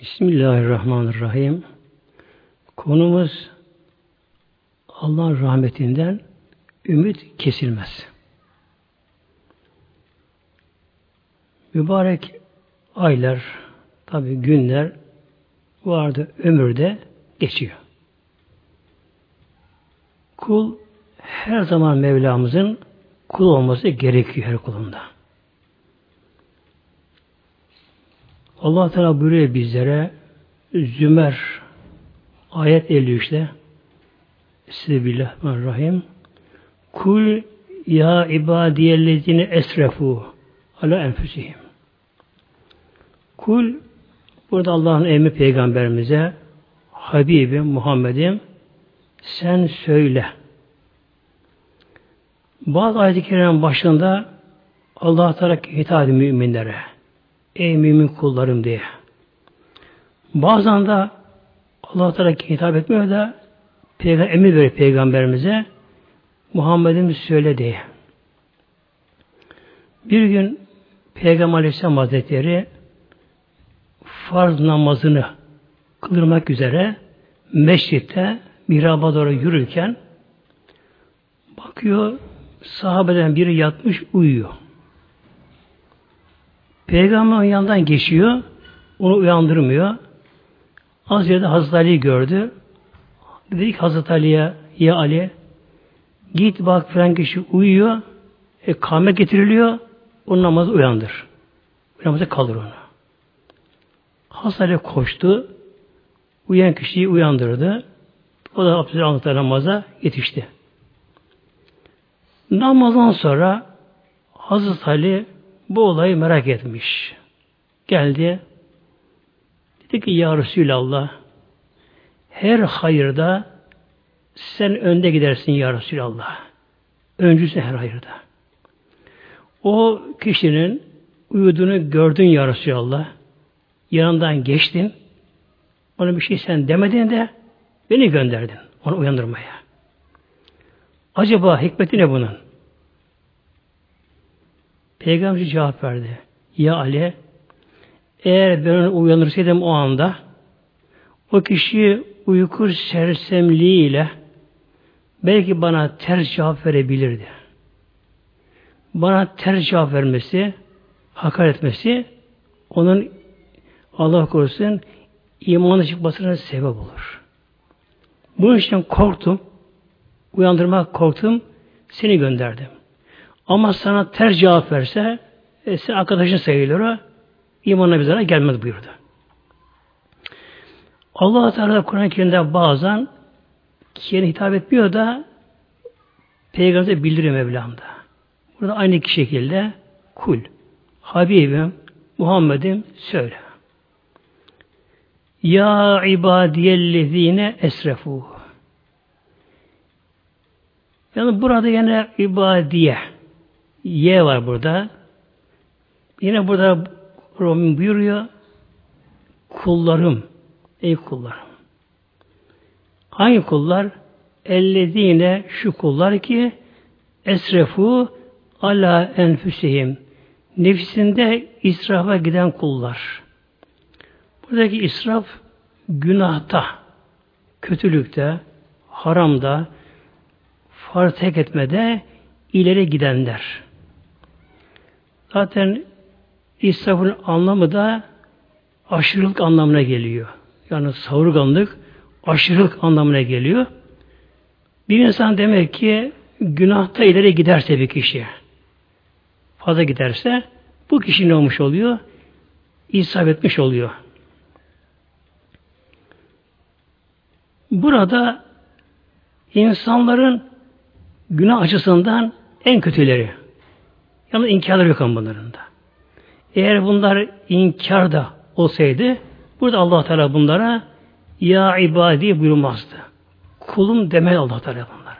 Bismillahirrahmanirrahim. Konumuz Allah'ın rahmetinden ümit kesilmez. Mübarek aylar, tabi günler vardı ömürde geçiyor. Kul her zaman Mevlamızın kul olması gerekiyor her kulunda. Allah Teala buyuruyor bizlere Zümer ayet 53'te Bismillahirrahmanirrahim Kul ya ibadiyellezine esrefu ala enfüsihim Kul burada Allah'ın emri peygamberimize Habibim Muhammed'im sen söyle. Bazı ayet-i başında Allah Teala hitap müminlere. Ey mümin kullarım diye. Bazen de Allah Teala hitap etmiyor da peygamber emir veriyor peygamberimize Muhammed'im söyle diye. Bir gün Peygamber Aleyhisselam Hazretleri farz namazını kılırmak üzere meşritte mihraba doğru yürürken bakıyor sahabeden biri yatmış uyuyor. Peygamber yanından geçiyor. Onu uyandırmıyor. Az yerde Hazreti Ali'yi gördü. Dedi ki Hazreti Ali'ye ya Ali git bak falan kişi uyuyor. E, kâme getiriliyor. Onun namazı uyandır. Namazı kalır onu. Hazreti Ali koştu. Uyan kişiyi uyandırdı. O da abdest aldıkları namaza yetişti. Namazdan sonra Hazreti Ali bu olayı merak etmiş. Geldi. Dedi ki Ya Resulallah her hayırda sen önde gidersin Ya Resulallah. Öncüsün her hayırda. O kişinin uyuduğunu gördün Ya Resulallah. Yanından geçtin. Ona bir şey sen demedin de beni gönderdin. Onu uyandırmaya. Acaba hikmeti ne bunun? Peygamber cevap verdi. Ya Ali eğer ben uyanırsaydım o anda o kişi uyku sersemliğiyle belki bana ters cevap verebilirdi. Bana ters cevap vermesi, hakaret etmesi onun Allah korusun imanı çıkmasına sebep olur. Bunun için korktum. Uyandırmak korktum. Seni gönderdim. Ama sana ters cevap verse e, sen arkadaşın sayılır o. İmanına bir zarar gelmez buyurdu. allah Teala Kur'an-ı Kerim'de bazen kişiye hitap etmiyor da Peygamber'e bildiriyor Mevlam'da. Burada aynı şekilde kul, Habibim, Muhammed'im söyle. Ya ibadiyellezine esrefu. Yani burada yine ibadiye Y var burada. Yine burada Rabbim buyuruyor kullarım ey kullarım. Hangi kullar? Ellezine şu kullar ki esrefu ala enfüsihim nefsinde israfa giden kullar. Buradaki israf günahta, kötülükte, haramda, farz tek etmede ileri gidenler. Zaten israfın anlamı da aşırılık anlamına geliyor. Yani savurganlık aşırılık anlamına geliyor. Bir insan demek ki günahta ileri giderse bir kişi fazla giderse bu kişi ne olmuş oluyor? İsraf etmiş oluyor. Burada insanların günah açısından en kötüleri. Yani inkarları yok bunların da. Eğer bunlar inkar da olsaydı burada allah Teala bunlara ya ibadi buyurmazdı. Kulum demel allah Teala bunlara.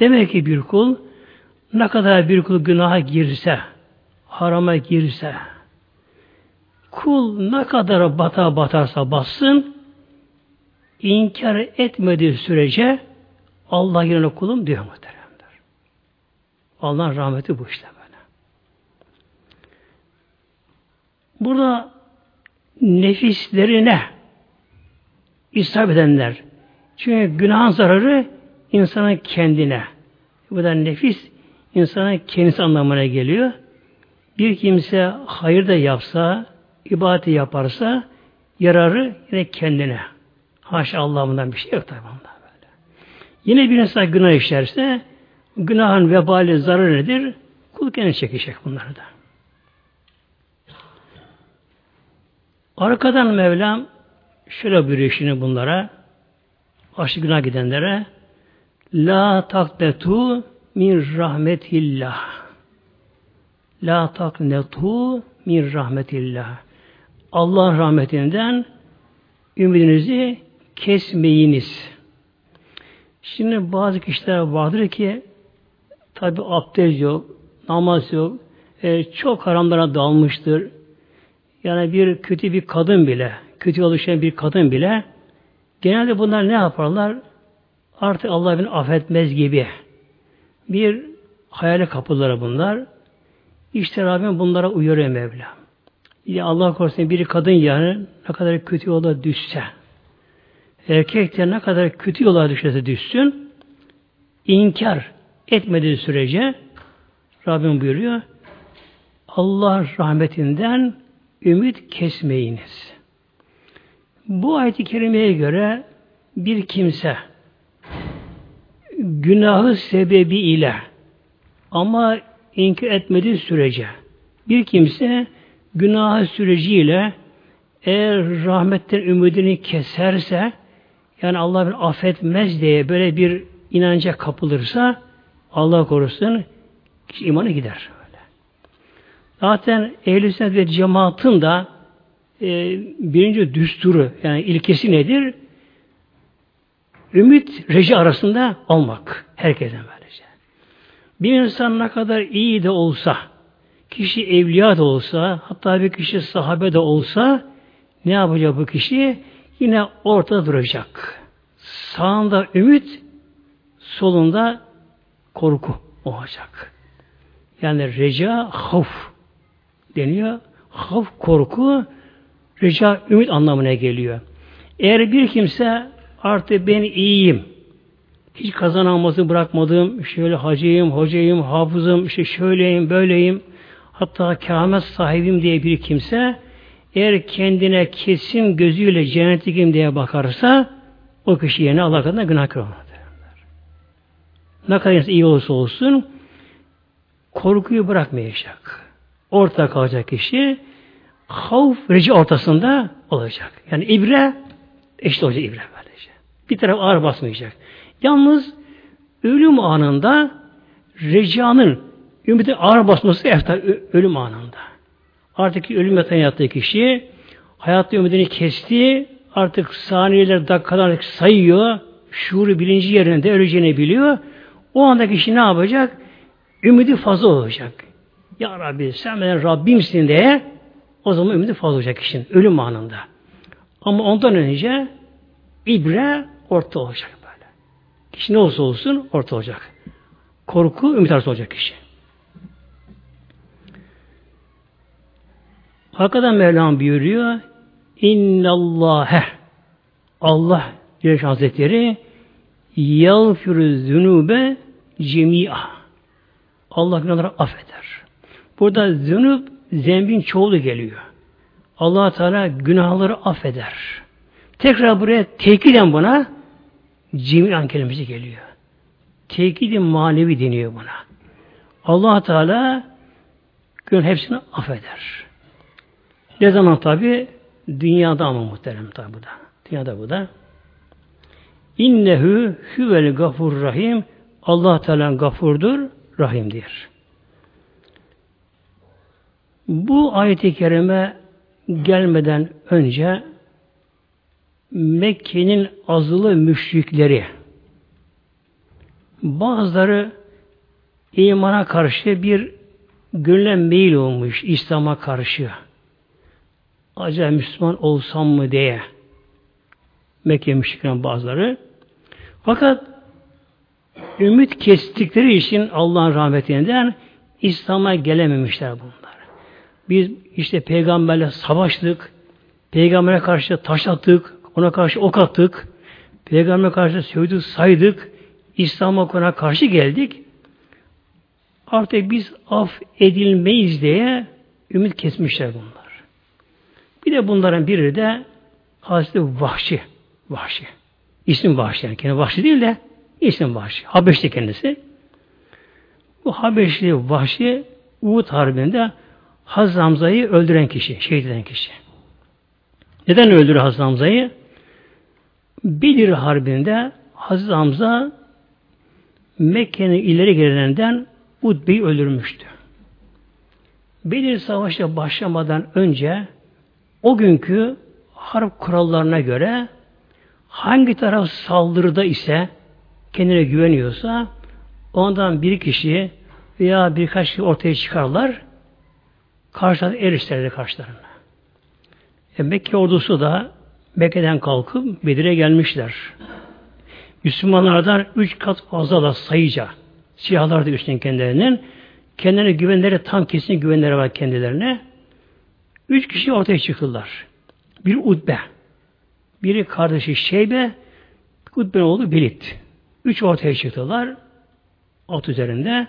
Demek ki bir kul ne kadar bir kul günaha girse, harama girse, kul ne kadar bata batarsa bassın, inkar etmediği sürece Allah yerine kulum diyor muhteremler. Allah'ın rahmeti bu işte böyle. Burada nefislerine israf edenler. Çünkü günahın zararı insanın kendine. Bu da nefis insanın kendisi anlamına geliyor. Bir kimse hayır da yapsa, ibadeti yaparsa yararı yine kendine. Haşa Allah'ından bir şey yok tabi böyle. Yine bir insan günah işlerse günahın vebali zararı nedir? Kul kendi çekecek bunları da. Arkadan Mevlam şöyle buyuruyor şimdi bunlara aşırı günah gidenlere La taknetu min rahmetillah. La taknetu min rahmetillah. Allah'ın rahmetinden ümidinizi kesmeyiniz. Şimdi bazı kişiler vardır ki tabi abdest yok, namaz yok, e, çok haramlara dalmıştır. Yani bir kötü bir kadın bile, kötü oluşan bir kadın bile genelde bunlar ne yaparlar? Artık Allah beni affetmez gibi. Bir hayale kapıları bunlar. İşte Rabbim bunlara uyarıyor Mevla. Ya Allah korusun biri kadın yani ne kadar kötü yola düşse, erkek de ne kadar kötü yola düşse düşsün, inkar etmediği sürece Rabbim buyuruyor, Allah rahmetinden ümit kesmeyiniz. Bu ayet-i kerimeye göre bir kimse günahı sebebi ile ama inkar etmediği sürece bir kimse günahı süreciyle eğer rahmetten ümidini keserse yani Allah bir affetmez diye böyle bir inanca kapılırsa Allah korusun imanı gider. Zaten ehl sünnet ve cemaatın da e, birinci düsturu yani ilkesi nedir? Ümit reji arasında olmak. Herkesten böylece. Bir insan ne kadar iyi de olsa, kişi evliya da olsa, hatta bir kişi sahabe de olsa, ne yapacak bu kişi? Yine ortada duracak. Sağında ümit, solunda korku olacak. Yani reca, havf deniyor. Havf, korku, reca, ümit anlamına geliyor. Eğer bir kimse artık ben iyiyim, hiç kazanamazı bırakmadım, şöyle hacıyım, hocayım, hafızım, işte şöyleyim, böyleyim, hatta kâmet sahibim diye bir kimse, eğer kendine kesin gözüyle cennetlikim diye bakarsa, o kişi yerine Allah katında günah kırılır. Ne kadar iyi olursa olsun, korkuyu bırakmayacak. Orta kalacak kişi, havf reci ortasında olacak. Yani ibre, eşit olacak ibre böylece. Bir taraf ağır basmayacak. Yalnız ölüm anında recanın ümidi ağır basması eftar ölüm anında. Artık ölüm yatağına yattığı kişi hayatta ümidini kesti, artık saniyeler, dakikalar sayıyor, şuuru bilinci yerinde öleceğini biliyor. O anda kişi ne yapacak? Ümidi fazla olacak. Ya Rabbi sen benim Rabbimsin diye o zaman ümidi fazla olacak kişinin ölüm anında. Ama ondan önce ibre orta olacak böyle. Kişi ne olsa olsun orta olacak. Korku ümit arası olacak kişi. Hakikaten Mevlam buyuruyor İnnallâhe Allah Celle Hazretleri yağfirü zünube cemi'a Allah günahları affeder. Burada zünub zembin çoğulu geliyor. allah Teala günahları affeder. Tekrar buraya tekiden buna cemi'an kelimesi geliyor. Tekidi manevi deniyor buna. allah Teala gün hepsini affeder. Ne zaman tabi? Dünyada ama muhterem tabi bu da. Dünyada bu da. İnnehu huvel gafur rahim. Allah Teala gafurdur, rahimdir. Bu ayet-i kerime gelmeden önce Mekke'nin azılı müşrikleri bazıları imana karşı bir gönle meyil olmuş İslam'a karşı acaba Müslüman olsam mı diye Mekke müşriklerin bazıları fakat ümit kestikleri için Allah'ın rahmetinden İslam'a gelememişler bunlar. Biz işte peygamberle savaştık, Peygamber'e karşı taş attık, ona karşı ok attık, Peygamber'e karşı sövdük, saydık, İslam'a kona karşı geldik. Artık biz af edilmeyiz diye ümit kesmişler bunlar. Bir de bunların biri de Hazreti Vahşi. Vahşi. İsim Vahşi yani. Kendi Vahşi değil de isim Vahşi. Habeşli kendisi. Bu Habeşli Vahşi Uhud Harbi'nde Hazreti Hamza'yı öldüren kişi, şehit eden kişi. Neden öldürür Hazreti Hamza'yı? Bedir Harbi'nde Hazreti Hamza Mekke'nin ileri gelenenden Utbe'yi öldürmüştü. Bedir Savaşı başlamadan önce o günkü harp kurallarına göre hangi taraf saldırıda ise kendine güveniyorsa ondan bir kişi veya birkaç kişi ortaya çıkarlar karşılarına erişlerdi karşılarına. E, Mekke ordusu da Mekke'den kalkıp Bedir'e gelmişler. Müslümanlardan üç kat fazla da sayıca silahlar da üstün kendilerinin kendilerine güvenleri tam kesin güvenleri var kendilerine. Üç kişi ortaya çıktılar. Bir Utbe, biri kardeşi Şeybe, Utbe'nin oğlu Belit. Üç ortaya çıktılar. At üzerinde.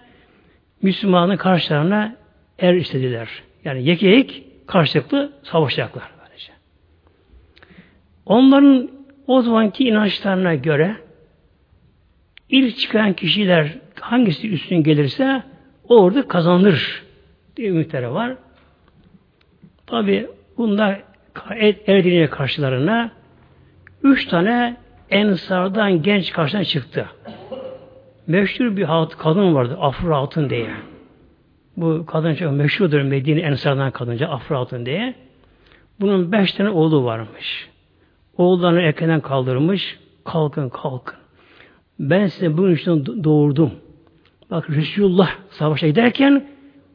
Müslümanın karşılarına er istediler. Yani yekeyik karşılıklı savaşacaklar. Böylece. Onların o zamanki inançlarına göre ilk çıkan kişiler hangisi üstün gelirse o orada kazanır diye ümitleri var. Tabi bunda Erdine'ye karşılarına üç tane Ensardan genç karşına çıktı. Meşhur bir hat, kadın vardı, Afra Hatun diye. Bu kadın çok meşhurdur Medine Ensardan kadınca Afra Hatun diye. Bunun beş tane oğlu varmış. Oğullarını erkenden kaldırmış. Kalkın kalkın. Ben size bunun için doğurdum. Bak Resulullah savaşa giderken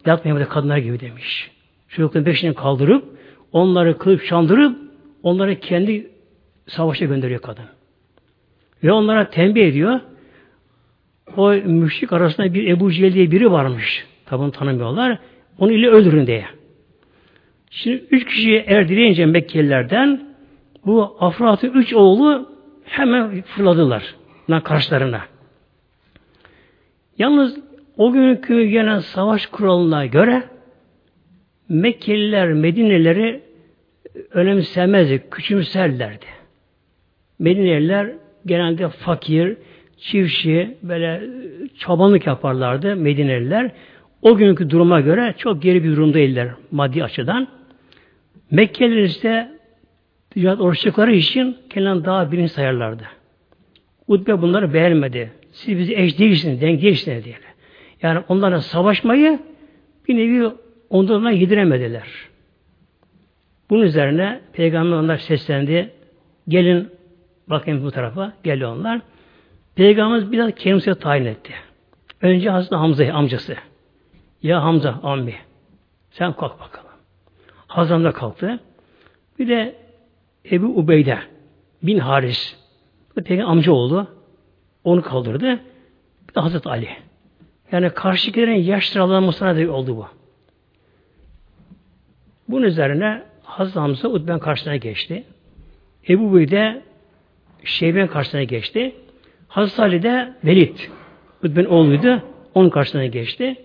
yatmayın böyle kadınlar gibi demiş. Çocukların peşini kaldırıp onları kılıp çandırıp onları kendi savaşa gönderiyor kadın. Ve onlara tembih ediyor. O müşrik arasında bir Ebu Cehil diye biri varmış. Tabi onu tanımıyorlar. Onu ile öldürün diye. Şimdi üç kişiyi erdireyince Mekkelilerden bu Afrat'ın üç oğlu hemen fırladılar. Karşılarına. Yalnız o günkü gelen savaş kuralına göre Mekkeliler Medineleri önemsemezdi, küçümserlerdi. Medineliler genelde fakir, çiftçi, böyle çabanlık yaparlardı Medineliler. O günkü duruma göre çok geri bir durumdaydılar maddi açıdan. Mekkeliler ise ticaret oruçlukları için kendilerini daha birinci sayarlardı. Utbe bunları beğenmedi. Siz bizi eş değilsiniz, denk değilsiniz diye. Yani onlara savaşmayı bir nevi onlarına yediremediler. Bunun üzerine Peygamber onlar seslendi. Gelin bakayım bu tarafa. Geliyor onlar. Peygamberimiz biraz kendisine tayin etti. Önce Hazreti Hamza'yı amcası. Ya Hamza ammi sen kalk bakalım. Hamza kalktı. Bir de Ebu Ubeyde bin Haris. Peygamber amca oldu. Onu kaldırdı. Bir de Hazreti Ali. Yani karşıkilerin yaş sıralamasına da oldu bu. Bunun üzerine Hazreti Hamza Utben karşısına geçti. Ebu Beyde Şeyben karşısına geçti. Hazreti Ali de Velid. Utben oğluydu. Onun karşısına geçti.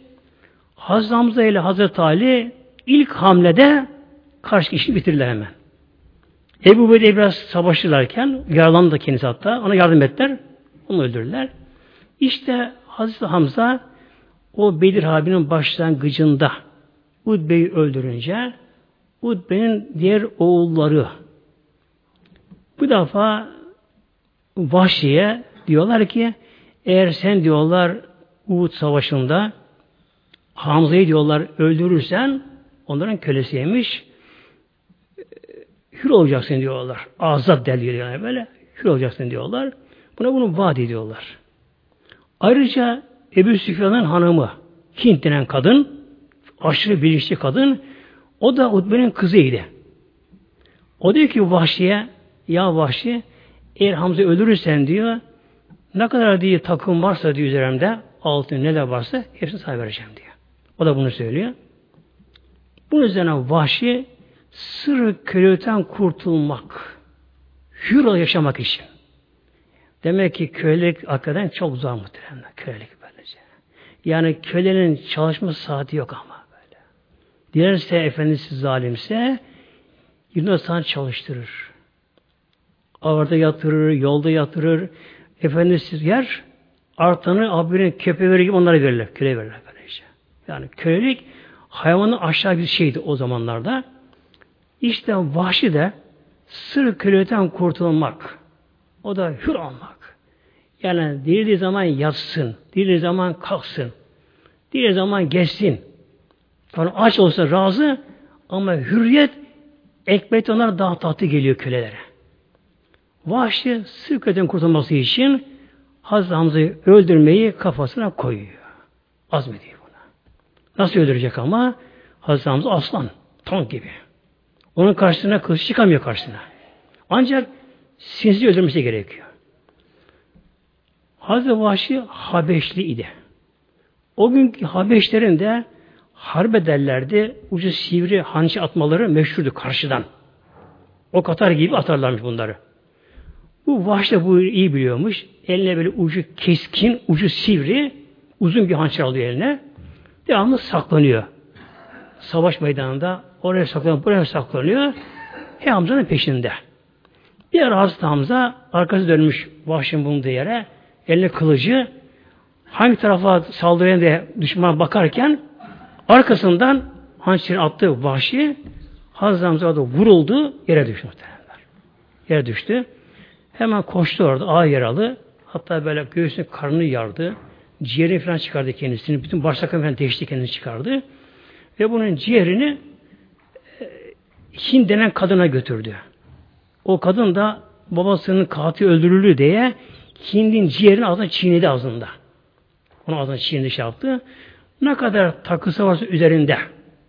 Hazreti Hamza ile Hazreti Ali ilk hamlede karşı işi bitirdiler hemen. Ebu Beyde biraz savaşırlarken yaralandı da kendisi hatta. Ona yardım ettiler. Onu öldürdüler. İşte Hazreti Hamza o Bedir Harbi'nin başlangıcında Udbe'yi öldürünce Udbe'nin diğer oğulları bu defa Vahşi'ye diyorlar ki eğer sen diyorlar Uhud Savaşı'nda Hamza'yı diyorlar öldürürsen onların kölesiymiş hür olacaksın diyorlar. Azat derliyor yani böyle. Hür olacaksın diyorlar. Buna bunu vaat ediyorlar. Ayrıca Ebu Süfyan'ın hanımı Hint denen kadın aşırı bilinçli kadın o da Utbe'nin kızıydı. O diyor ki Vahşi'ye ya Vahşi eğer Hamza öldürürsen diyor ne kadar diye takım varsa diyor üzerimde altın neler varsa hepsini sana vereceğim diyor. O da bunu söylüyor. Bunun üzerine Vahşi sırrı kölelikten kurtulmak, hür yaşamak için. Demek ki kölelik hakikaten çok zor muhtemelen. Kölelik böylece. Yani kölenin çalışma saati yok ama böyle. Dilerse efendisi zalimse 24 saat çalıştırır. Ağırda yatırır, yolda yatırır. Efendisi yer, artanı abinin köpeği gibi onlara verirler. Köle verirler. Yani kölelik hayvanın aşağı bir şeydi o zamanlarda. İşte vahşi de sır kölelikten kurtulmak. O da hür olmak. Yani dilediği zaman yatsın, dilediği zaman kalksın, dilediği zaman geçsin. Yani aç olsa razı ama hürriyet ekmek onlar daha tatlı geliyor kölelere. Vahşi sırf kötüden kurtulması için Hazreti Hamza'yı öldürmeyi kafasına koyuyor. Azmediyor. Nasıl öldürecek ama? Hazreti aslan, tank gibi. Onun karşısına kılıç çıkamıyor karşısına. Ancak sinsi öldürmesi gerekiyor. Hazreti Vahşi Habeşli idi. O günkü Habeşlerin de harp ederlerdi. Ucu sivri hançı atmaları meşhurdu karşıdan. O katar gibi atarlarmış bunları. Bu Vahşi bu iyi biliyormuş. Eline böyle ucu keskin, ucu sivri, uzun bir hançer alıyor eline. Devamlı saklanıyor. Savaş meydanında oraya saklanıyor, buraya saklanıyor. He Hamza'nın peşinde. Bir ara Hazreti Hamza arkası dönmüş Vahşi'nin bulunduğu yere. Eline kılıcı hangi tarafa saldıran diye düşman bakarken arkasından hançerini attığı Vahşi Hazreti Hamza da vuruldu, yere düştü muhtemelen. Yere düştü. Hemen koştu orada ağır yaralı. Hatta böyle göğsünü karnını yardı. Ciğerini falan çıkardı kendisini. Bütün bağırsaklarını falan değişti kendini çıkardı. Ve bunun ciğerini e, Hind denen kadına götürdü. O kadın da babasının katil öldürüldü diye Hind'in ciğerini ağzına çiğnedi ağzında. Onu ağzına çiğnedi şey yaptı. Ne kadar takısı varsa üzerinde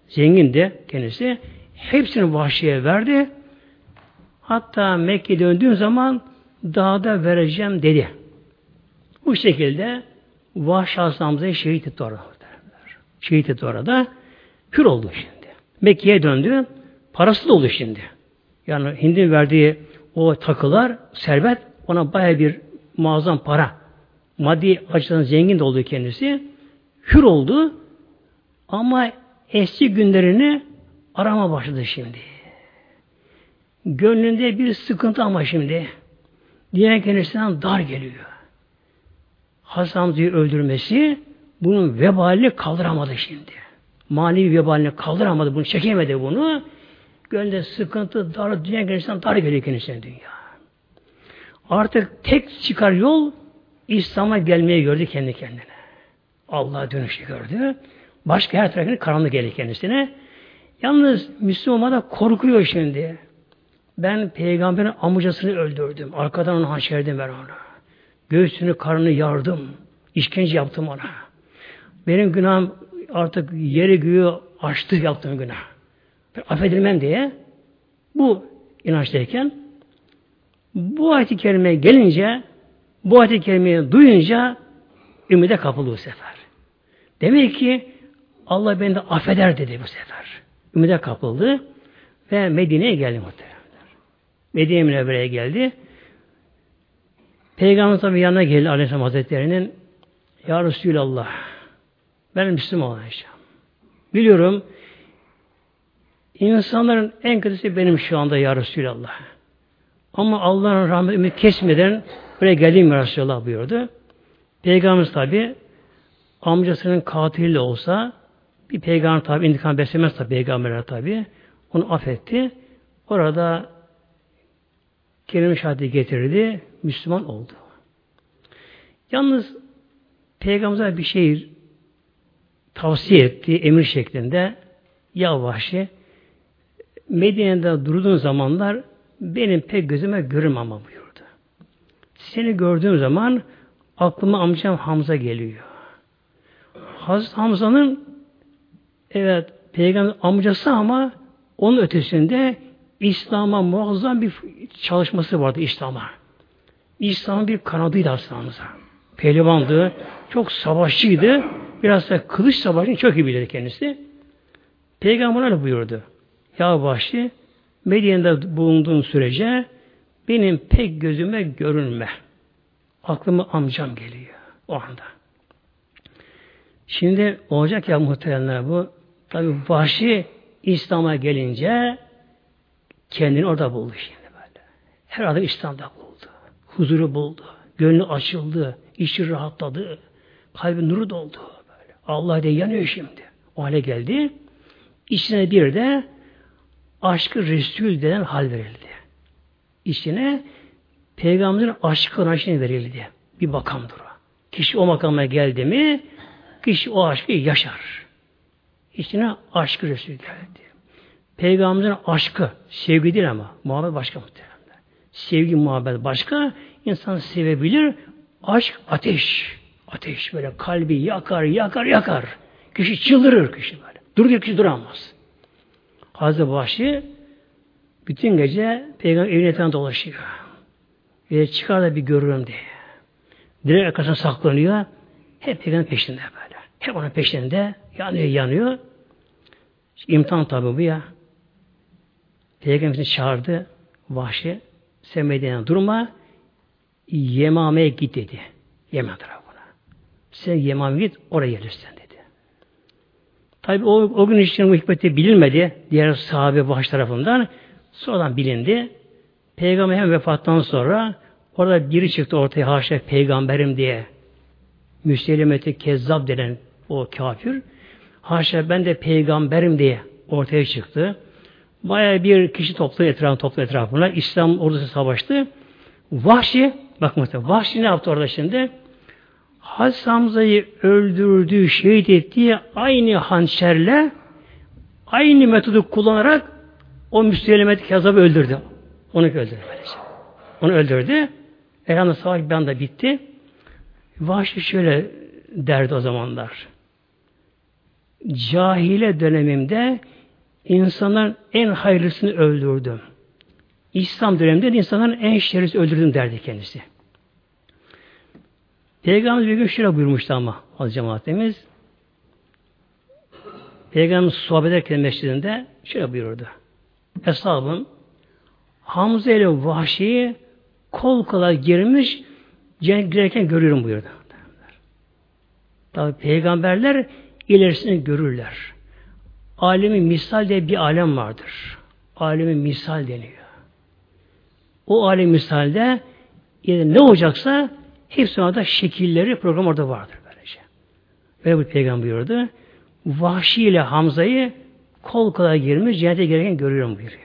zengin de kendisi hepsini vahşiye verdi. Hatta Mekke döndüğün zaman dağda vereceğim dedi. Bu şekilde Vahşi Hamza'yı şehit etti orada. Şehit etti orada. Hür oldu şimdi. Mekke'ye döndü. Parası da oldu şimdi. Yani Hind'in verdiği o takılar, servet ona baya bir muazzam para. Maddi açıdan zengin de oldu kendisi. Hür oldu. Ama eski günlerini arama başladı şimdi. Gönlünde bir sıkıntı ama şimdi. Diğer kendisinden dar geliyor. Hasan Hamza'yı öldürmesi bunun vebalini kaldıramadı şimdi. Manevi vebalini kaldıramadı, bunu çekemedi bunu. Gönlünde sıkıntı, dar, dünya kendisinden dar geliyor kendisine dünya. Artık tek çıkar yol İslam'a gelmeye gördü kendi kendine. Allah'a dönüşü gördü. Başka her tarafını karanlık geliyor kendisine. Yalnız Müslüman da korkuyor şimdi. Ben peygamberin amcasını öldürdüm. Arkadan onu hançerdim ben ona. Göğsünü, karnını yardım. İşkence yaptım ona. Benim günahım artık yeri göğü açtı yaptığım günah. Ben affedilmem diye bu inançtayken bu ayet-i kerime gelince bu ayet-i kerimeyi duyunca ümide kapıldı bu sefer. Demek ki Allah beni de affeder dedi bu sefer. Ümide kapıldı ve Medine'ye geldi muhtemelen. Medine Münevvere'ye geldi. Peygamber tabi yanına geldi Aleyhisselam Hazretleri'nin Ya Resulallah ben Müslüman olacağım. Biliyorum insanların en kötüsü benim şu anda Ya Resulallah. Ama Allah'ın rahmetini kesmeden buraya geleyim Ya Resulallah buyurdu. Peygamberimiz tabi amcasının katili olsa bir peygamber tabi intikam beslemez tabi peygamberler tabi onu affetti. Orada kelime şahidi getirdi, Müslüman oldu. Yalnız Peygamber'e bir şey tavsiye etti, emir şeklinde ya vahşi Medine'de durduğun zamanlar benim pek gözüme görüm ama buyurdu. Seni gördüğüm zaman aklıma amcam Hamza geliyor. Hazreti Hamza'nın evet peygamber amcası ama onun ötesinde İslam'a muazzam bir çalışması vardı İslam'a. İslam'ın bir kanadıydı aslında. Pehlivandı, çok savaşçıydı. Biraz da kılıç savaşını çok iyi bilirdi kendisi. Peygamber buyurdu. Ya Vahşi Medine'de bulunduğun sürece benim pek gözüme görünme. Aklıma amcam geliyor o anda. Şimdi olacak ya muhteremler bu. Tabi vahşi İslam'a gelince kendini orada buldu şimdi böyle. Her adam İslam'da buldu. Huzuru buldu. Gönlü açıldı. içi rahatladı. Kalbi nuru doldu. Böyle. Allah diye yanıyor şimdi. O hale geldi. İçine bir de aşkı Resul denen hal verildi. İçine Peygamberin aşkı aşkına verildi. Bir makamdır o. Kişi o makama geldi mi kişi o aşkı yaşar. İçine aşkı Resul geldi. Peygamberin aşkı, sevgi değil ama muhabbet başka muhtemelen. Sevgi, muhabbet başka. İnsan sevebilir. Aşk ateş. Ateş böyle kalbi yakar, yakar, yakar. Kişi çıldırır kişi böyle. Dur kişi duramaz. Hazreti Vahşi bütün gece peygamber evine etrafında dolaşıyor. Ve çıkar da bir görürüm diye. Direkt arkasına saklanıyor. Hep peygamber peşinde böyle. Hep onun peşinde yanıyor yanıyor. İmtihan tabi bu ya. Peygamber çağırdı. Vahşi. Sen durma. Yemame'ye git dedi. Yemen tarafına. Sen Yemame'ye git oraya gelirsen dedi. Tabi o, o gün için bu hikmeti bilinmedi. Diğer sahabe baş tarafından. Sonradan bilindi. Peygamber hem vefattan sonra orada biri çıktı ortaya haşa peygamberim diye. Müseylemeti kezzab denen o kafir. Haşa ben de peygamberim diye ortaya çıktı. Baya bir kişi topladı etrafına, topladı etrafına. İslam ordusu savaştı. Vahşi, bak mesela Vahşi ne yaptı orada şimdi? Hazreti Hamza'yı öldürdüğü, şehit ettiği aynı hançerle aynı metodu kullanarak o Müslümaneti Kezab'ı öldürdü. Onu öldürdü böylece. Onu öldürdü. Elhamdülillah savaş bir anda bitti. Vahşi şöyle derdi o zamanlar. Cahile dönemimde insanların en hayırlısını öldürdüm. İslam döneminde de insanların en şerisi öldürdüm derdi kendisi. Peygamber bir gün şöyle buyurmuştu ama az cemaatimiz. Peygamber sohbet ederken mescidinde şöyle buyurdu. Hesabım Hamza ile Vahşi'yi kol kola girmiş cennet girerken görüyorum buyurdu. Tabi peygamberler ilerisini görürler. Alemi misal diye bir alem vardır. Alemi misal deniyor. O alem misalde yani ne olacaksa hepsi orada şekilleri program orada vardır böylece. Ve bu peygamber buyurdu. Vahşi ile Hamza'yı kol kola girmiş cennete girerken görüyorum buyuruyor.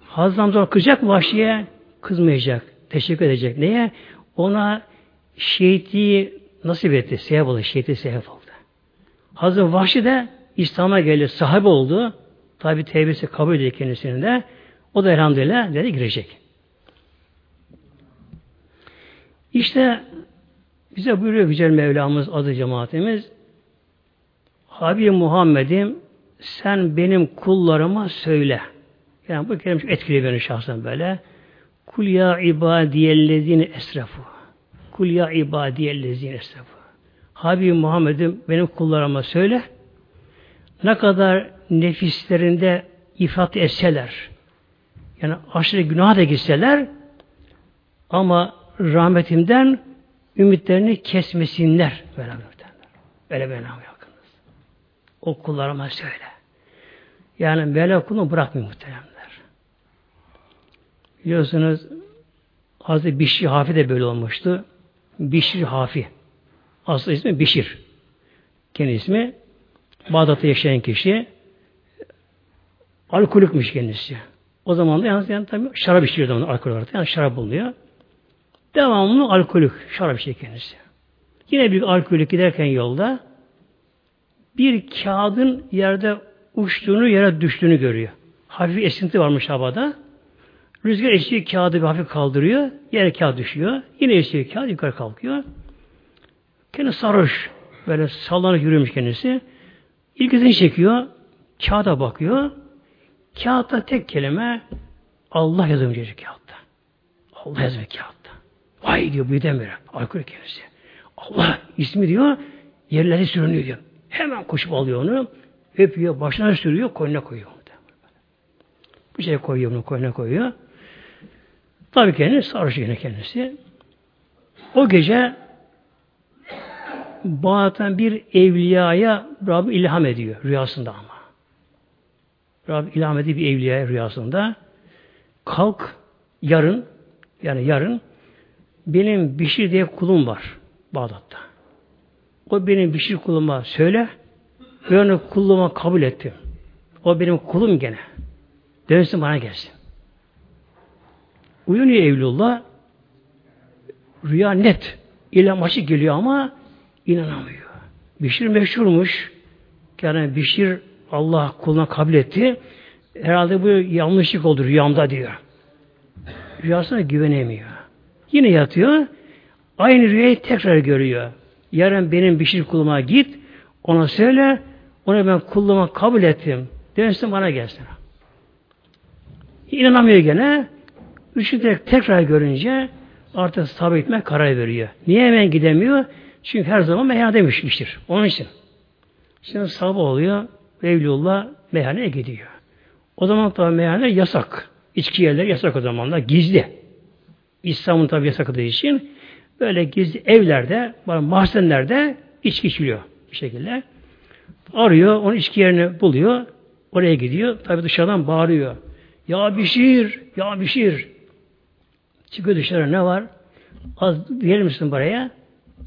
Hazreti Hamza kızacak Vahşi'ye kızmayacak. Teşekkür edecek. Neye? Ona şehitliği nasip etti. Sevap oldu. Şehitliği sevap oldu. Hazreti Vahşi de İslam'a geldi. Sahibi oldu. Tabi tevbesi kabul edildi kendisinin de. O da elhamdülillah dedi girecek. İşte bize buyuruyor Yücel Mevlamız adı cemaatimiz Habib Muhammed'im sen benim kullarıma söyle. Yani bu kelime çok etkili beni şahsen böyle. Kul ya ibadiyellezine esrafu. Kul ya ibadiyellezine esrafu. Habib Muhammed'im benim kullarıma söyle. Ne kadar nefislerinde ifrat etseler, yani aşırı günah da gitseler, ama rahmetimden ümitlerini kesmesinler. Böyle Böyle ben yakınız. O kullarıma söyle. Yani melek kulunu bırakmıyor muhteremler. Biliyorsunuz Hazreti Bişir Hafi de böyle olmuştu. Bişir Hafi. Aslı ismi Bişir. Kendi ismi Bağdat'ta yaşayan kişi alkolikmiş kendisi. O zaman da yalnız yani tabii şarap içiyordu onu alkol olarak. Yani şarap bulunuyor. Devamlı alkolik, şarap içiyor kendisi. Yine bir alkolik giderken yolda bir kağıdın yerde uçtuğunu, yere düştüğünü görüyor. Hafif esinti varmış havada. Rüzgar esiyor, kağıdı bir hafif kaldırıyor. Yere kağıt düşüyor. Yine esiyor kağıt yukarı kalkıyor. Kendi sarhoş. Böyle sallanıp yürüyormuş kendisi. İlgisini çekiyor. Kağıda bakıyor. Kağıtta tek kelime Allah yazıyor kağıtta. Allah yazıyor kağıtta. Vay diyor bu demiyor. Alkol kendisi. Allah ismi diyor yerleri sürünüyor diyor. Hemen koşup alıyor onu. Öpüyor, başına sürüyor, koynuna koyuyor. Bir şey koyuyor bunu koyuna koyuyor. Tabii kendisi sarhoş kendisi. O gece bazen bir evliyaya Rabbim ilham ediyor rüyasında ama. Rabbim ilham ediyor bir evliyaya rüyasında. Kalk yarın yani yarın benim Bişir diye kulum var Bağdat'ta. O benim Bişir kuluma söyle ben onu kulluğuma kabul ettim. O benim kulum gene. Dönsün bana gelsin. Uyanıyor Evlullah. Rüya net. İlham açık geliyor ama inanamıyor. Bişir meşhurmuş. Yani Bişir Allah kuluna kabul etti. Herhalde bu yanlışlık oldu rüyamda diyor. Rüyasına güvenemiyor. Yine yatıyor. Aynı rüyayı tekrar görüyor. Yarın benim Bişir kuluma git. Ona söyle. Onu ben kulluğuma kabul ettim. Dönsün bana gelsin. İnanamıyor gene. Üçüncü tekrar görünce artık sabır etmek karar veriyor. Niye hemen gidemiyor? Çünkü her zaman meyhanede müşmüştür. Onun için. Şimdi sabah oluyor. Mevlullah meyhaneye gidiyor. O zaman tabi meyhane yasak. İçki yerleri yasak o zamanlar. Gizli. İslam'ın tabi yasakladığı için böyle gizli evlerde, mahzenlerde içki içiliyor bir şekilde. Arıyor, onun içki yerini buluyor. Oraya gidiyor. Tabi dışarıdan bağırıyor. Ya Bişir, ya Bişir. Çıkıyor dışarı ne var? Az gelir misin buraya?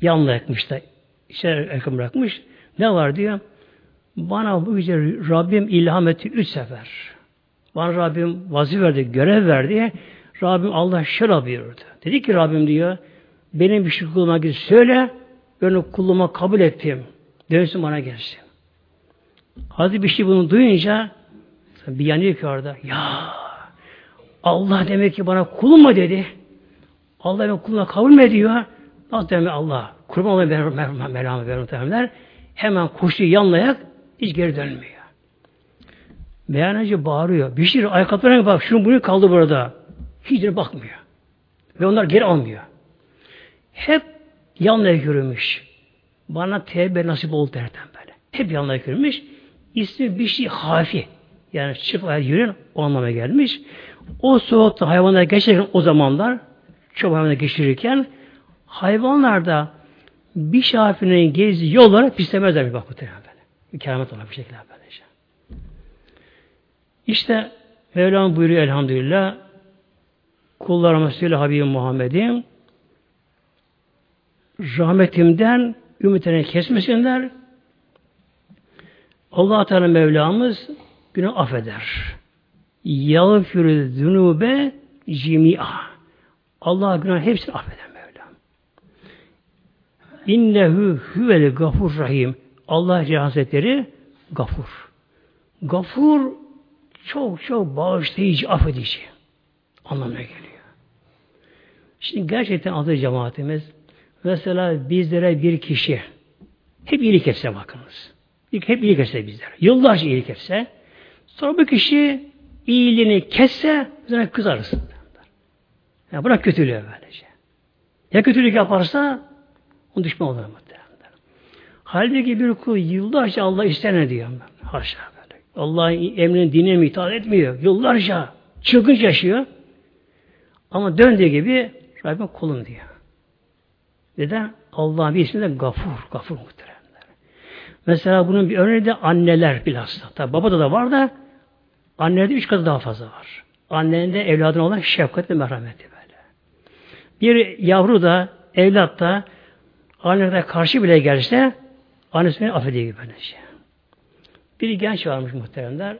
Yanla yakmış da. İçeri yakın bırakmış. Ne var diyor. Bana bu gece Rabbim ilham etti üç sefer. Bana Rabbim vazife verdi, görev verdi. Rabbim Allah şöyle buyurdu. Dedi ki Rabbim diyor, benim bir şey kuluma git söyle, ben o kuluma kabul ettim. Dönsün bana gelsin. Hazreti bir şey bunu duyunca bir yanıyor ki orada. Ya Allah demek ki bana kulum mu dedi. Allah benim kuluna kabul mü ediyor? Demek Allah? Kurban olayım meramı ver muhtemelenler. Hemen koşuyor yanlayak hiç geri dönmüyor. Meyhaneci bağırıyor. Bir şey ayakkabılarına bak şunu bunu kaldı burada. Hiç bakmıyor. Ve onlar geri almıyor. Hep yanlayak yürümüş. Bana tevbe nasip oldu derden böyle. Hep yanlayak yürümüş. İsmi bir şey hafi. Yani çık ayağa yürüyen o anlama gelmiş. O soğukta hayvanlar geçerken o zamanlar çok hayvanlar geçirirken hayvanlarda bir şafinin gezi yolları pislemezler bir bak bu böyle. Bir keramet olan bir şekilde böylece. İşte Mevlam buyuruyor elhamdülillah kullarıma söyle Habibim Muhammed'im rahmetimden ümitlerini kesmesinler Allah Teala Mevlamız günah affeder. Yağfirü zünube cimia. Allah günah hepsini affeder. İnnehu huvel gafur rahim. Allah Hazretleri gafur. Gafur çok çok bağışlayıcı, affedici anlamına geliyor. Şimdi gerçekten adı cemaatimiz mesela bizlere bir kişi hep iyilik etse bakınız. Hep iyilik etse bizlere. Yıllarca iyilik etse sonra bu kişi iyiliğini kesse üzerine kızarız. Yani bırak kötülüğü böylece. Ya kötülük yaparsa o düşman olur muhtemelen. Halbuki bir kul yıllarca Allah istene diyor. Haşa böyle. Allah'ın emrinin dinine itaat etmiyor. Yıllarca çılgınca yaşıyor. Ama döndüğü gibi Rabbim kulum diyor. Neden? Allah'ın bir ismi gafur. Gafur muhteremler. Mesela bunun bir örneği de anneler bilhassa. Tabi babada da var da annelerde üç katı daha fazla var. Annenin de evladına olan şefkat ve merhameti böyle. Bir yavru da evlat da annede karşı bile gelse annesini affediyor gibi. Bir genç varmış muhteremler.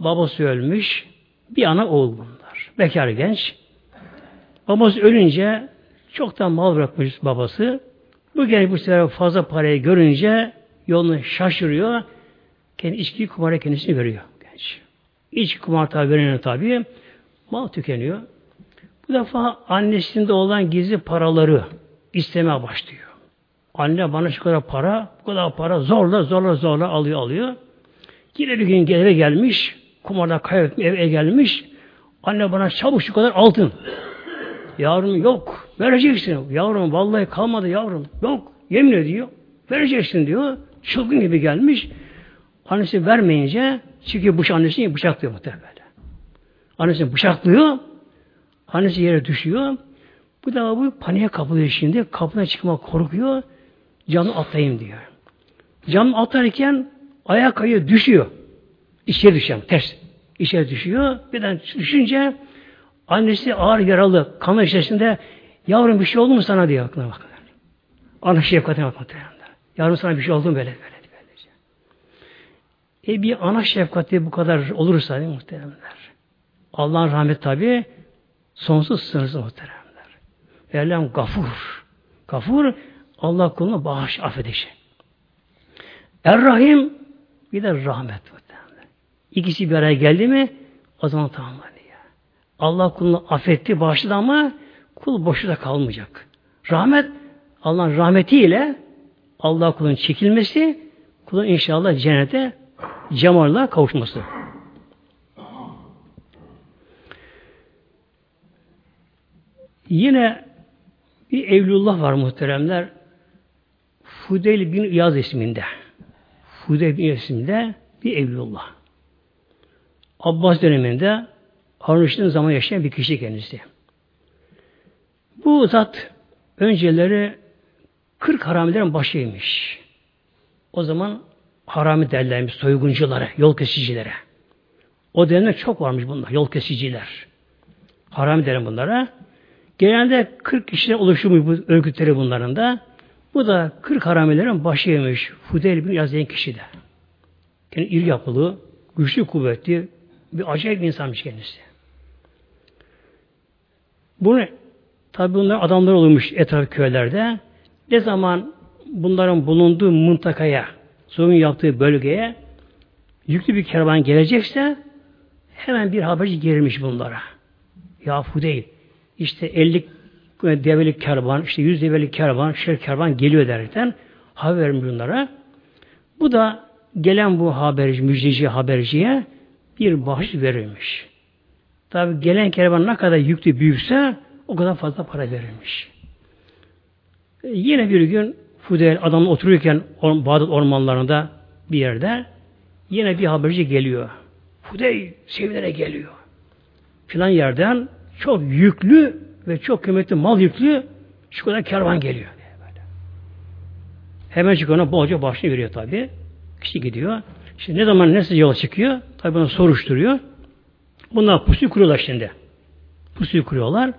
Babası ölmüş. Bir ana oğul bunlar. Bekar genç. Babası ölünce çoktan mal bırakmış babası. Bu genç bu sefer fazla parayı görünce yolunu şaşırıyor. Kendi içki kumara kendisini veriyor genç. İç kumar tabi verene tabi mal tükeniyor. Bu defa annesinde olan gizli paraları istemeye başlıyor. Anne bana şu kadar para, bu kadar para zorla zorla zorla alıyor alıyor. Yine bir gün eve gelmiş, kumarda kaybetmiş eve gelmiş. Anne bana çabuk şu kadar altın. Yavrum yok. Vereceksin. Yavrum vallahi kalmadı yavrum. Yok. Yemin ediyor. Vereceksin diyor. Çılgın gibi gelmiş. Annesi vermeyince çünkü bıç annesini bıçaklıyor muhtemelen. Annesini bıçaklıyor. Annesi yere düşüyor. Bu da bu paniğe kapılıyor şimdi. Kapına çıkma korkuyor. Canı atlayayım diyor. Canı atarken ayağa kayıyor, düşüyor. İçeri düşüyor, ters. İçeri düşüyor. Birden düşünce annesi ağır yaralı, kanı içerisinde yavrum bir şey oldu mu sana diyor aklına bak. Ana şefkatine bak. Yavrum sana bir şey oldu mu böyle böyle. E bir ana şefkati bu kadar olursa değil muhteremler? Allah'ın rahmet tabi sonsuz sınırsız muhteremler. Mevlam gafur. Gafur Allah kuluna bağış affedişi. Er-Rahim bir de rahmet. İkisi bir araya geldi mi o zaman tamam ya. Allah kulunu affetti, bağışladı ama kul boşuna kalmayacak. Rahmet Allah'ın rahmetiyle Allah kulun çekilmesi kulun inşallah cennete cemalına kavuşması. Yine bir Evlullah var muhteremler. Fudeyl bin İyaz isminde. Fudeyl bin İyaz isminde bir Evlullah. Abbas döneminde Harun zaman yaşayan bir kişi kendisi. Bu zat önceleri 40 haramilerin başıymış. O zaman harami derlermiş soygunculara, yol kesicilere. O dönemde çok varmış bunlar, yol kesiciler. Harami derim bunlara. Genelde 40 kişiden oluşmuş bu örgütleri bunların da. Bu da 40 haramilerin başıymış. Fudel bin Yazıyan kişi de. Yani iri yapılı, güçlü kuvvetli, bir acayip bir insanmış kendisi. Bunu tabi bunlar adamlar olmuş etraf köylerde. Ne zaman bunların bulunduğu mıntakaya, soyun yaptığı bölgeye yüklü bir kervan gelecekse hemen bir haberci gelmiş bunlara. Ya Fudeyl, işte 50 develik kervan, işte 100 develik kervan, şer kervan geliyor derken haber vermiş bunlara. Bu da gelen bu haberci, müjdeci haberciye bir bahşiş verilmiş. Tabi gelen kervan ne kadar yüklü büyükse o kadar fazla para verilmiş. E, yine bir gün Fudel adam otururken Bağdat ormanlarında bir yerde yine bir haberci geliyor. Fudey sevinere geliyor. Filan yerden çok yüklü ve çok kıymetli mal yüklü kadar kervan geliyor. Böyle. Hemen ona bolca başını veriyor tabi. Kişi gidiyor. İşte ne zaman nasıl yola çıkıyor? Tabi bunu soruşturuyor. Bunlar pusuyu kuruyorlar şimdi. Pusuyu kuruyorlar.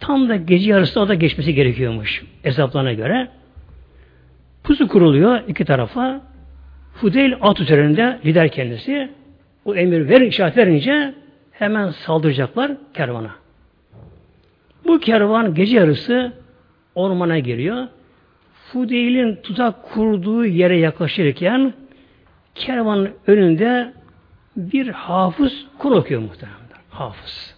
Tam da gece yarısı o da geçmesi gerekiyormuş hesaplarına göre. Pusu kuruluyor iki tarafa. Fudeyl at üzerinde lider kendisi. O emir verin, işaret verince hemen saldıracaklar kervana. Bu kervan gece yarısı ormana giriyor. Fudeyl'in tuzak kurduğu yere yaklaşırken kervanın önünde bir hafız kur okuyor muhtemelen. Hafız.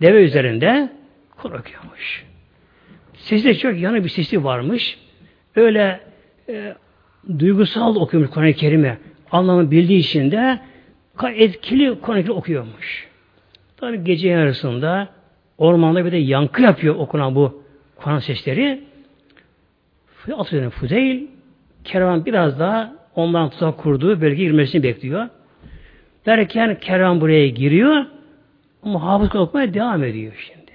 Deve üzerinde kur okuyormuş. Sesi de çok yanı bir sesi varmış. Öyle e, duygusal okuyormuş Kur'an-ı Kerim'i. Anlamı bildiği için de etkili Kur'an-ı okuyormuş. Tabi gece yarısında ormanda bir de yankı yapıyor okunan bu Kur'an sesleri. Atölyenin Fuzeyl kervan biraz daha ondan tuzak kurduğu bölgeye girmesini bekliyor. Derken kervan buraya giriyor ama hafız okumaya devam ediyor şimdi.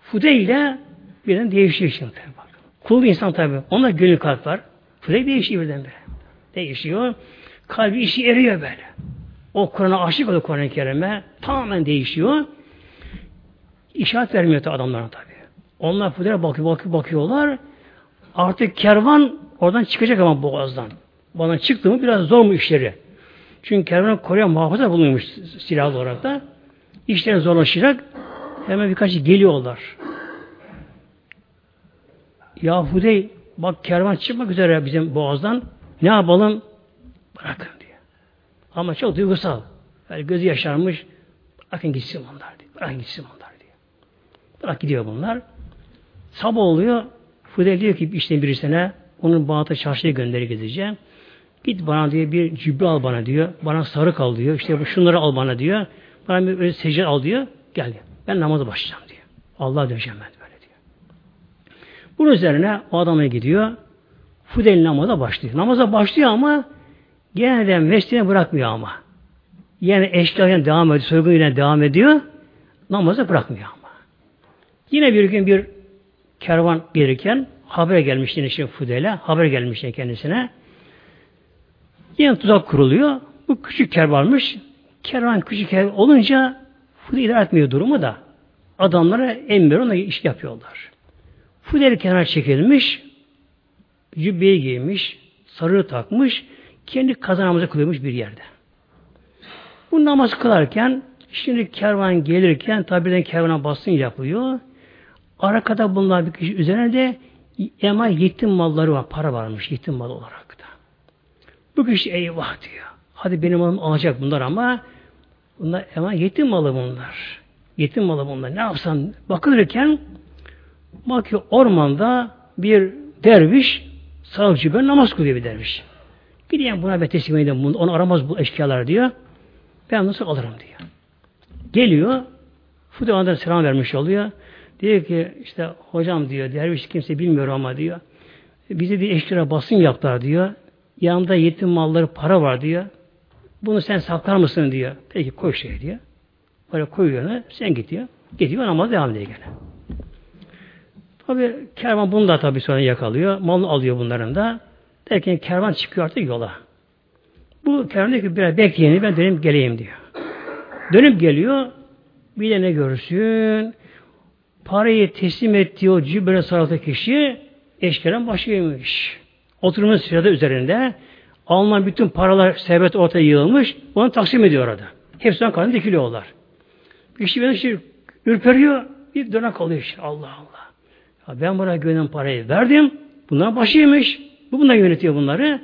Fudey ile birden değişiyor şimdi. Bak. Kul insan tabi. Ona gönül kalp var. Fudey değişiyor birdenbire. Değişiyor. Kalbi işi eriyor böyle. O Kur'an'a aşık oluyor Kur'an-ı Kerim'e. Tamamen değişiyor. İşaret vermiyor adamlara tabi. Onlar Fudey'e bakıyor, bakıyor, bakıyorlar. Artık kervan oradan çıkacak ama boğazdan. Bana çıktı mı biraz zor mu işleri? Çünkü kervanı koruyan muhafaza bulunmuş silahlı olarak da. İşleri zorlaşacak. Hemen birkaç geliyorlar. Ya Hudey bak kervan çıkmak üzere bizim boğazdan. Ne yapalım? Bırakın diyor. Ama çok duygusal. Yani gözü yaşarmış. Bırakın gitsin onlar diyor. Bırakın gitsin onlar. Bırak gidiyor bunlar. Sabah oluyor. Fudel diyor ki işte birisine onun Bağdat'a çarşıya gönderi gideceğim. Git bana diyor bir cübbe al bana diyor. Bana sarık al diyor. İşte şunları al bana diyor. Bana bir secde al diyor. Gel. Ben namaza başlayacağım diyor. Allah döneceğim ben böyle diyor. Bunun üzerine o adama gidiyor. Fudel namaza başlıyor. Namaza başlıyor ama genelde mesleğini bırakmıyor ama. Yani eşkıya devam ediyor, soygun devam ediyor. Namazı bırakmıyor ama. Yine bir gün bir kervan gelirken haber gelmişti işte Fudele, haber gelmişti kendisine. Yine tuzak kuruluyor. Bu küçük kervanmış. Kervan küçük kervan olunca Fudele idare etmiyor durumu da. Adamlara emir ona iş yapıyorlar. Fudele kenara çekilmiş, cübbeyi giymiş, sarığı takmış, kendi kazanamızı kılıyormuş bir yerde. Bu namaz kılarken şimdi kervan gelirken tabi kervana basın yapıyor. Arkada bunlar bir kişi üzerine de ama yetim malları var. Para varmış yetim mal olarak da. Bu kişi eyvah diyor. Hadi benim malım alacak bunlar ama bunlar ama yetim malı bunlar. Yetim malı bunlar. Ne yapsam bakılırken bakıyor ormanda bir derviş savcı ben namaz kılıyor bir derviş. Gideyim buna ben teslim edeyim. Onu aramaz bu eşkıyalar diyor. Ben nasıl alırım diyor. Geliyor. Fudahan'dan selam vermiş oluyor. Diyor ki işte hocam diyor derviş kimse bilmiyor ama diyor. Bize bir eşkıya basın yaptılar diyor. Yanında yetim malları para var diyor. Bunu sen saklar mısın diyor. Peki koy şey diyor. Böyle koyuyor onu. Sen git diyor. Gidiyor namaz devam ediyor gene. Tabi kervan bunu da tabi sonra yakalıyor. Malını alıyor bunların da. Derken kervan çıkıyor artık yola. Bu kervan diyor ki biraz bekleyin ben dönüp geleyim diyor. Dönüp geliyor. Bir de ne görsün? Parayı teslim ettiği o cübbene sarıldığı kişi eşkeren başıymış. Oturmuş sırada üzerinde alınan bütün paralar sebet ortaya yığılmış. Onu taksim ediyor orada. Hepsinden kanı dikiliyorlar. Kişi beni şey ürperiyor. Bir dönem kalıyor işte. Allah Allah. Ya ben buna güvenen parayı verdim. Bunlar başıymış. Bu bunlar yönetiyor bunları.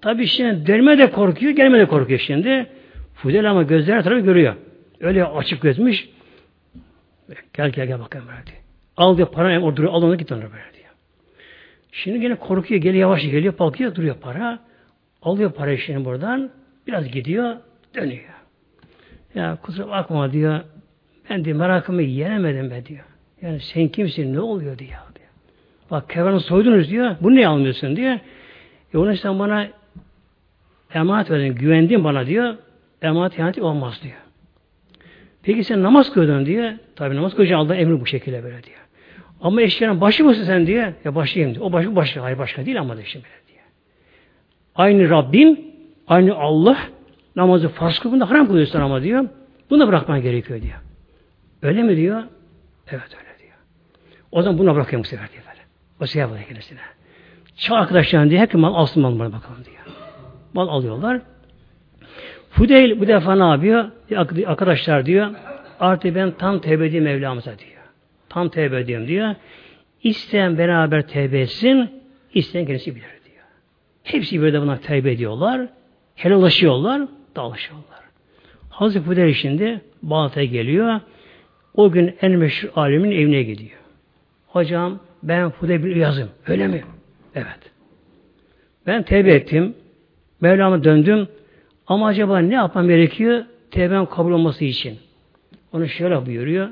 Tabi şimdi dönme de korkuyor, gelme de korkuyor şimdi. Fudel ama gözler tarafı görüyor. Öyle açık gözmüş. Gel gel gel bakayım böyle diyor. Al diyor para orada duruyor. Al onu git onu böyle diyor. Şimdi yine korkuyor. Geliyor yavaş geliyor. Kalkıyor duruyor para. Alıyor parayı şimdi buradan. Biraz gidiyor. Dönüyor. Ya kusura bakma diyor. Ben diyor merakımı yenemedim be diyor. Yani sen kimsin? Ne oluyor diyor. diyor. Bak kervanı soydunuz diyor. Bunu niye almıyorsun diyor. E onun sen bana emanet verdin. Güvendin bana diyor. Emanet ihaneti olmaz diyor. Peki sen namaz kıldın diye. Tabi namaz kılacaksın Allah emri bu şekilde böyle diyor. Ama eşkıyanın başı mısın sen diye. Ya başıyım diyor. O başı başı. Hayır başka değil ama da işte böyle diyor. Aynı Rabbin, aynı Allah namazı farz kılında haram kılıyorsun ama diyor. Bunu da bırakman gerekiyor diyor. Öyle mi diyor? Evet öyle diyor. O zaman buna bırakıyorum bu sefer diyor böyle. O sefer bırakıyor kendisine. Çağ arkadaşlarına diye herkes mal alsın malına bakalım diyor. Mal alıyorlar. Fudeyl bu defa ne yapıyor? Arkadaşlar diyor artık ben tam tevbe edeyim Mevlamıza diyor. Tam tevbe edeyim diyor. İsteyen beraber tevbe etsin, isteyen kendisi bilir diyor. Hepsi bir de buna tevbe ediyorlar. Helallaşıyorlar, dağılışıyorlar. Hazreti Fudeyl şimdi Bağdat'a geliyor. O gün en meşhur alimin evine gidiyor. Hocam ben Fudeyl yazım. Öyle mi? Evet. Ben tevbe ettim. Mevlam'a döndüm. Ama acaba ne yapmam gerekiyor? Tevbem kabul olması için. Onu şöyle buyuruyor.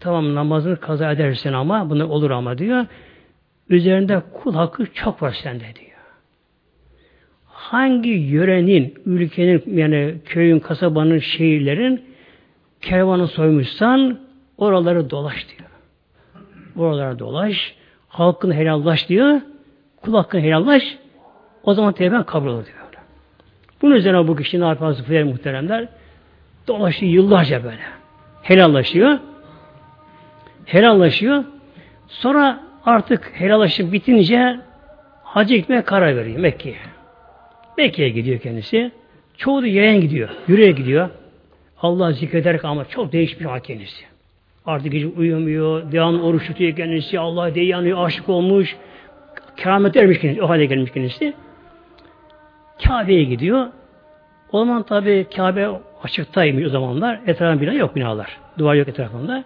Tamam namazını kaza edersin ama bunu olur ama diyor. Üzerinde kul hakkı çok var sende diyor. Hangi yörenin, ülkenin yani köyün, kasabanın, şehirlerin kervanı soymuşsan oraları dolaş diyor. Oralara dolaş. Halkını helallaş diyor. Kul hakkını helallaş. O zaman tevben kabul olur diyor. Bunun üzerine bu kişinin arpası fiyel muhteremler dolaşıyor yıllarca böyle. Helallaşıyor. Helallaşıyor. Sonra artık helallaşıp bitince hacı gitmeye karar veriyor Mekke'ye. Mekke'ye gidiyor kendisi. Çoğu da yayan gidiyor. Yürüye gidiyor. Allah zikrederek ama çok değişmiş hal kendisi. Artık gece uyumuyor, devamlı oruç tutuyor kendisi, Allah'a deyanıyor, aşık olmuş, keramet ermiş kendisi, o hale gelmiş kendisi. Kabe'ye gidiyor. O zaman tabi Kabe açıktaymış o zamanlar. Etrafında bina yok binalar. Duvar yok etrafında.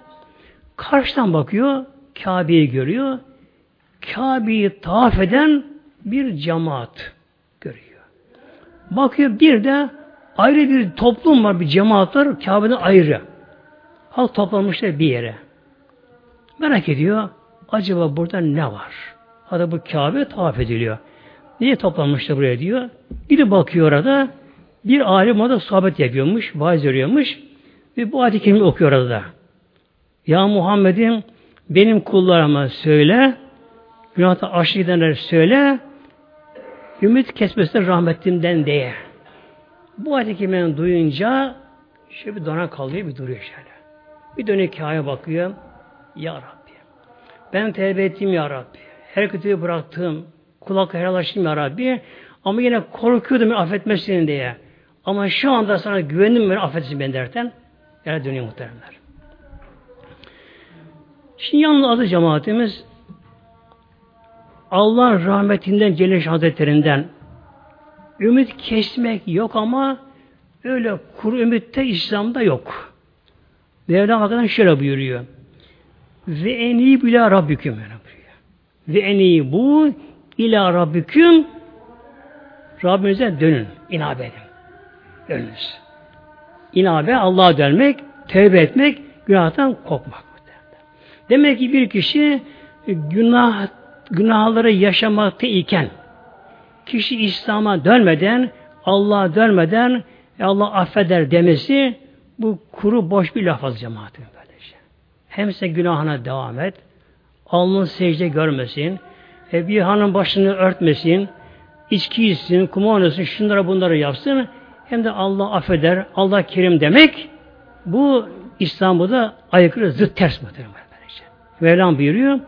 Karşıdan bakıyor. Kabe'yi görüyor. Kabe'yi tavaf eden bir cemaat görüyor. Bakıyor bir de ayrı bir toplum var, bir cemaat var. Kabe'den ayrı. Halk toplanmışlar bir yere. Merak ediyor. Acaba burada ne var? Hatta bu Kabe tavaf ediliyor. Niye toplanmışlar buraya diyor. Gidip bakıyor orada Bir alim orada sohbet yapıyormuş, vaaz veriyormuş. Ve bu ayet-i okuyor orada. Ya Muhammed'im benim kullarıma söyle, günahta aşırı gidenlere söyle, ümit kesmesine rahmetimden diye. Bu ayet-i duyunca şöyle bir dona kalıyor, bir duruyor şöyle. Bir dönüyor kâya bakıyor. Ya Rabbi, ben tevbe ettim ya Rabbi. Her kötüyü bıraktım. Kulak helallaştım ya Rabbi. Ama yine korkuyordum affetmesin diye. Ama şu anda sana güvendim beni affetsin ben derken yere dönüyor muhteremler. Şimdi yalnız adı cemaatimiz Allah rahmetinden Celle Hazretlerinden ümit kesmek yok ama öyle kuru ümitte İslam'da yok. Mevlam hakikaten şöyle buyuruyor. Ve eni bila rabbiküm buyuruyor. Ve eni bu ila rabbiküm Rabbinize dönün. inabe edin. Dönünüz. İnabe Allah'a dönmek, tevbe etmek, günahtan kopmak. Demek ki bir kişi günah günahları yaşamakta iken kişi İslam'a dönmeden, Allah'a dönmeden Allah affeder demesi bu kuru boş bir laf az cemaatin böylece. Hem sen günahına devam et, alnın secde görmesin, e, bir hanın başını örtmesin, içki içsin, kumar oynasın, şunlara bunları yapsın, hem de Allah affeder, Allah kerim demek, bu İstanbul'da aykırı zıt ters muhtemelen. Mevlam buyuruyor,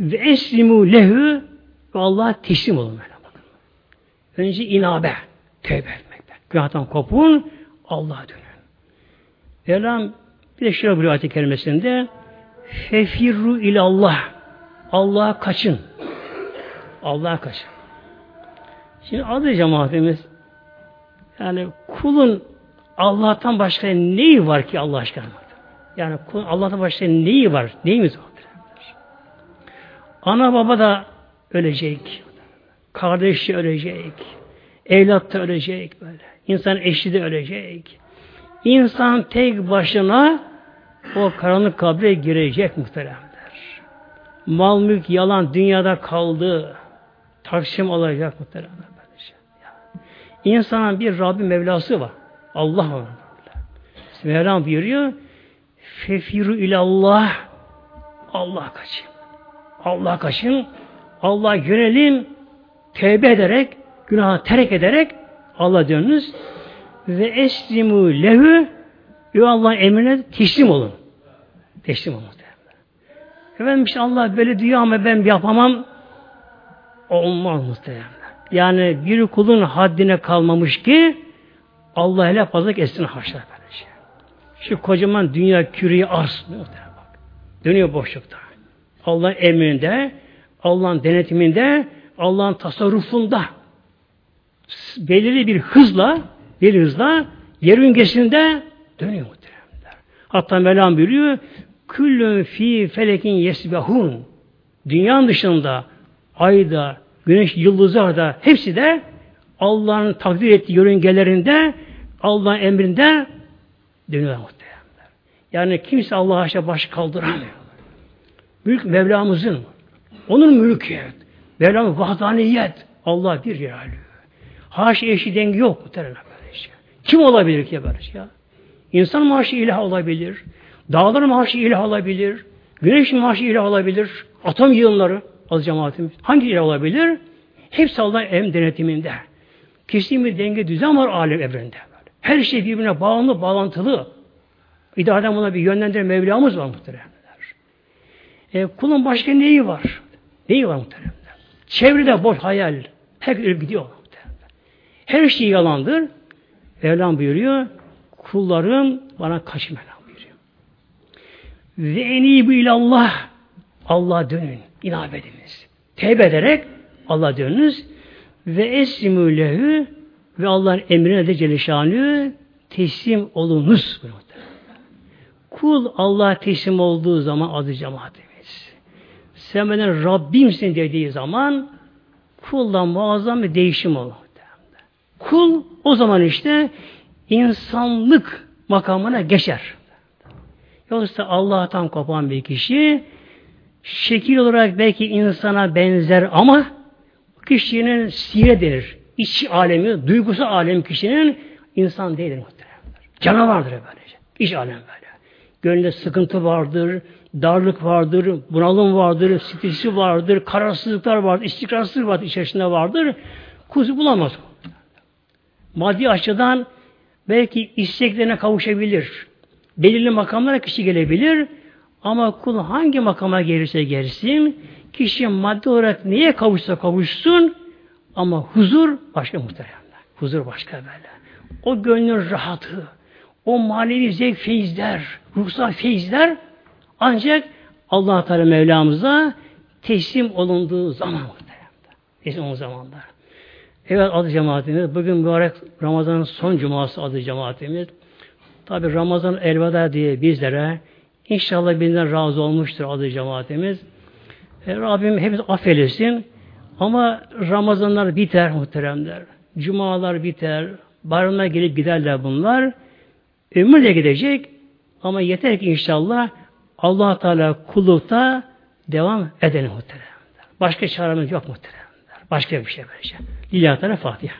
ve eslimu lehü ve Allah'a teslim olun bakın. Önce inabe, tövbe etmekten. Günahtan kopun, Allah'a dönün. Mevlam bir de şöyle buyuruyor ayet-i kerimesinde fefirru ilallah Allah'a kaçın. Allah'a kaçın. Şimdi adı cemaatimiz yani kulun Allah'tan başka neyi var ki Allah aşkına? Yani kulun Allah'tan başka neyi var? Neyimiz var? Ana baba da ölecek. Kardeş de ölecek. Evlat da ölecek böyle. İnsan eşi de ölecek. İnsan tek başına o karanlık kabre girecek muhteremler. Mal mülk yalan dünyada kaldı. Taksim olacak muhteremler. İnsanın bir Rabbi Mevlası var. Allah var. Mevlam buyuruyor Fefiru ilallah Allah kaçın. Allah kaçın. Allah yönelim. Tevbe ederek, günahı terk ederek Allah dönünüz ve eslimu lehü ve Allah'ın emrine teslim olun. Teslim olun. Efendim işte Allah böyle diyor ama ben yapamam. Olmaz muhtemelen. Yani bir kulun haddine kalmamış ki Allah ile fazla etsin haşa böylece. Şu kocaman dünya küreyi arz. Bak. Dönüyor boşlukta. Allah'ın emrinde, Allah'ın denetiminde, Allah'ın tasarrufunda belirli bir hızla bir hızla yer üngesinde dönüyor muhteremler. Hatta Mevlam buyuruyor küllün fi felekin yesbehun dünyanın dışında ayda, güneş, yıldızlarda hepsi de Allah'ın takdir ettiği yörüngelerinde Allah'ın emrinde dönüyor muhteremler. Yani kimse Allah'a aşağı baş kaldıramıyor. Mülk Mevlamızın. Onun mülkiyet. Mevlamın vahdaniyet. Allah bir yeralü. Haşi eşi dengi yok şey. Kim olabilir ki böyle şey? İnsan maaşı ilah olabilir. Dağların maaşı ilah olabilir. Güneş maaşı ilah olabilir. Atom yığınları az cemaatimiz. Hangi ilah olabilir? Hepsi Allah'ın em denetiminde. Kesin bir denge düzen var alem evrende. Her şey birbirine bağımlı, bağlantılı. İdareden buna bir yönlendiren Mevlamız var muhtemelen. E, kulun başka neyi var? Neyi var muhtemelen? Çevrede boş hayal. Her ölüp gidiyor muhtemelen. Her şey yalandır. Mevlam buyuruyor. Kullarım bana buyuruyor. Ve enibu ilallah. Allah dönün. İnab ediniz. Tevbe ederek Allah dönünüz. Ve eslimü lehü ve Allah'ın emrine de Celleşanı teslim olunuz. Kul Allah teslim olduğu zaman adı cemaati sen benim Rabbimsin dediği zaman kulda muazzam bir değişim olur. Kul o zaman işte insanlık makamına geçer. Yoksa Allah'tan kopan bir kişi şekil olarak belki insana benzer ama kişinin sire denir. iç alemi, duygusu alem kişinin insan değildir muhteremler. Canavardır böylece. İç alem böyle. Gönlünde sıkıntı vardır, darlık vardır, bunalım vardır, stresi vardır, kararsızlıklar vardır, istikrarsızlık vardır, içerisinde vardır. Kuzu bulamaz. Maddi açıdan belki isteklerine kavuşabilir. Belirli makamlara kişi gelebilir. Ama kul hangi makama gelirse gelsin, kişi maddi olarak neye kavuşsa kavuşsun, ama huzur başka muhteremler. Huzur başka böyle. O gönlün rahatı, o manevi zevk feyizler, ruhsal feyizler ancak allah Teala Mevlamıza teslim olunduğu zaman muhteremler. Teslim olduğu zamanlar. Evet adı cemaatimiz. Bugün mübarek Ramazan'ın son cuması adı cemaatimiz. Tabi Ramazan elveda diye bizlere inşallah bizden razı olmuştur adı cemaatimiz. E, Rabbim hepimiz affeylesin. Ama Ramazanlar biter muhteremler. Cumalar biter. Bayramlar gelip giderler bunlar. Ömür de gidecek. Ama yeter ki inşallah allah Teala kullukta devam edelim muhteremler. Başka çaremiz yok muhteremler. Başka bir şey böylece. Lillahi Teala Fatiha.